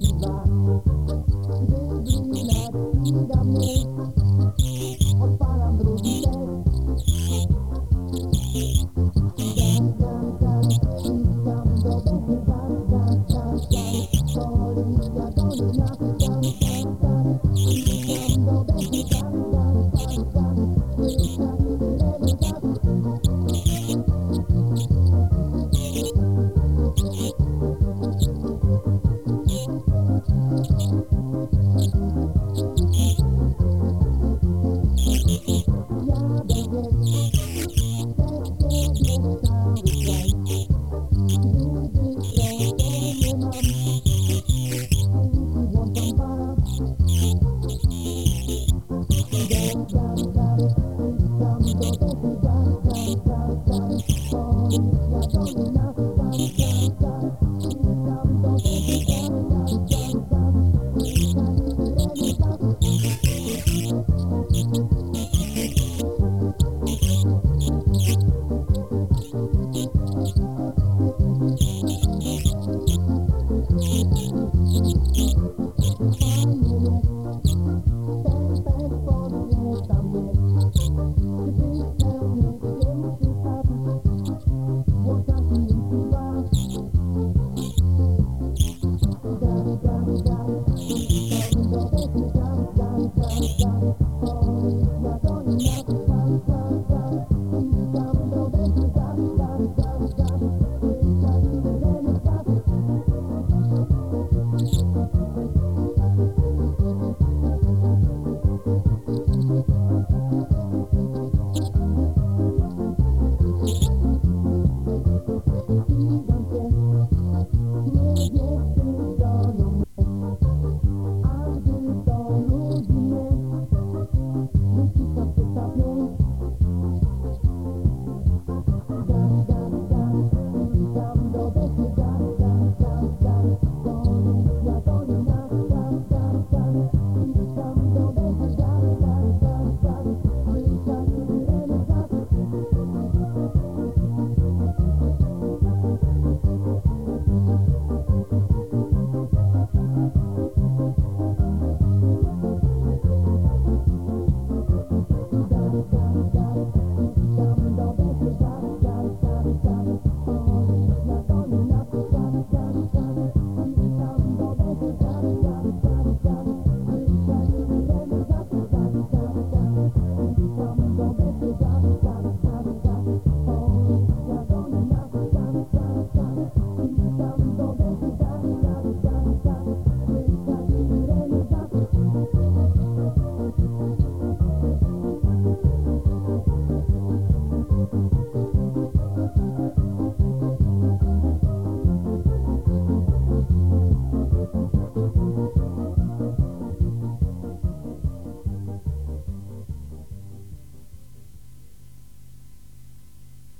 Love. Thank you.